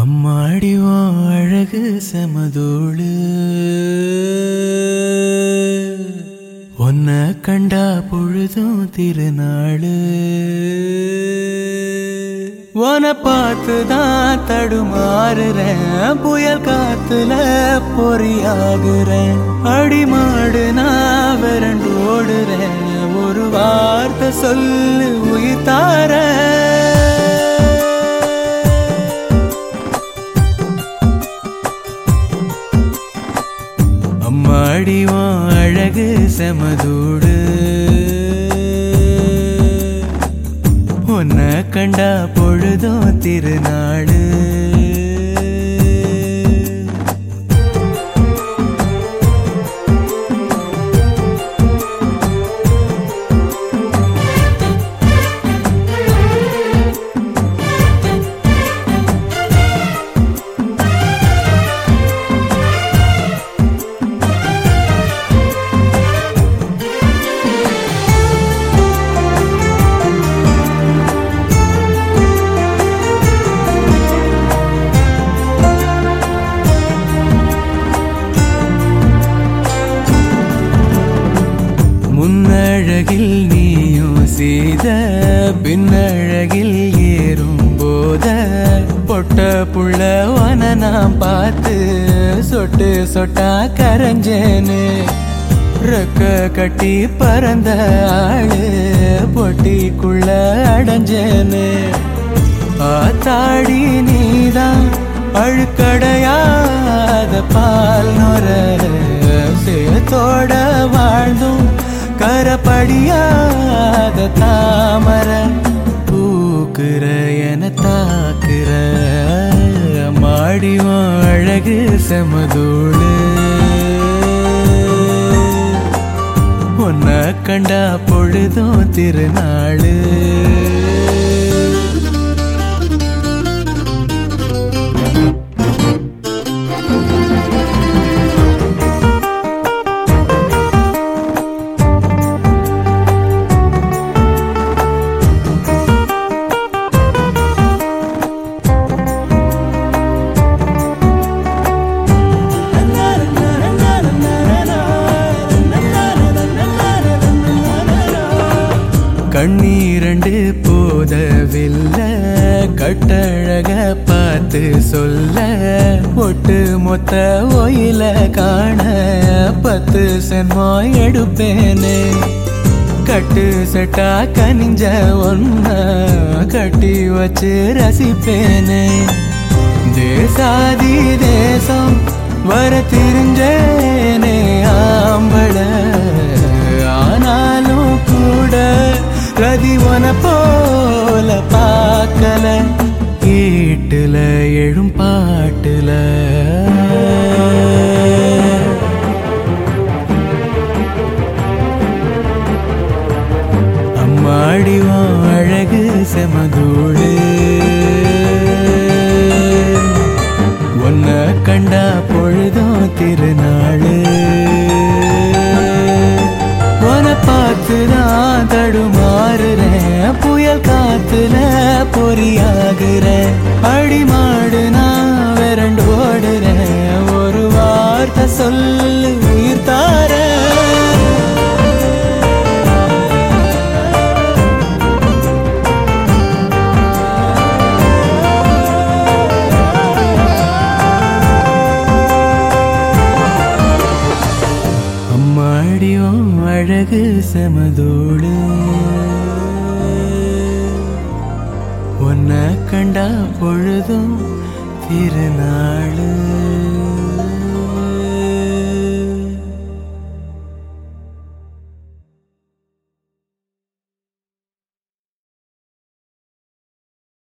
அம்மாடிவோ அழகு செமதோடு ஒன்ன கண்டா பொழுதும் திருநாளு. உன பார்த்துதான் தடுமாறுறேன் புயல் காத்துல பொறியாகுறேன். அடிமாடு நான் விரண்டு ஓடுறேன் ஒரு வார்த்தை சொல்லு உயிர் தாரேன். அம்மாடி அழகு செமதூடு. உன்னை கண்டா பொழுதும் திருநாடு. முன்னழகில் நீயும் செய்த பின்னழகில் ஏறும் போத பொட்ட புள்ளவன நான் பார்த்து சொட்டு சொட்டா கரைஞ்சேனு. ரெக்க கட்டி பறந்த ஆளு பொட்டிக்குள்ள அடைஞ்சேனு. ஆத்தாடி நீதான் அழுக்கடையாத பால் நுர சேத்தோட படியாத தாமர பூக்குற என தாக்குற மாடிவன் அழகு செமதூளு. ஒன்ன கண்டா பொழுதும் திருநாளு. கண்ணீரண்டு போதவில்லை கட்டழக பார்த்து சொல்ல ஒட்டு மொத்த ஒயில காண பத்து சென்மோ எடுப்பேனே. கட்டு செட்டா கனிஞ்ச ஒன்ன கட்டி வச்சு ரசிப்பேனே. தேசாதி தேசம் வர தெரிஞ்சே பார்க்கல கேட்டுல எழும் பாட்டுல. அம்மாடிவோம் அழகு செமதூடு. ஒன்ன கண்டா பொழுதும் திருநாளு. உன பார்த்துதான் தடுமாறுறேன். காத்துல பொறியாகிற அடிமாடு நான் விரண்டு ஓடுற. ஒரு வார்த்தை சொல்லு உயிர் தாரேன் அம்மாடியும் அழகு செமதோடு உன்னை பொழுதும் திருநாளு.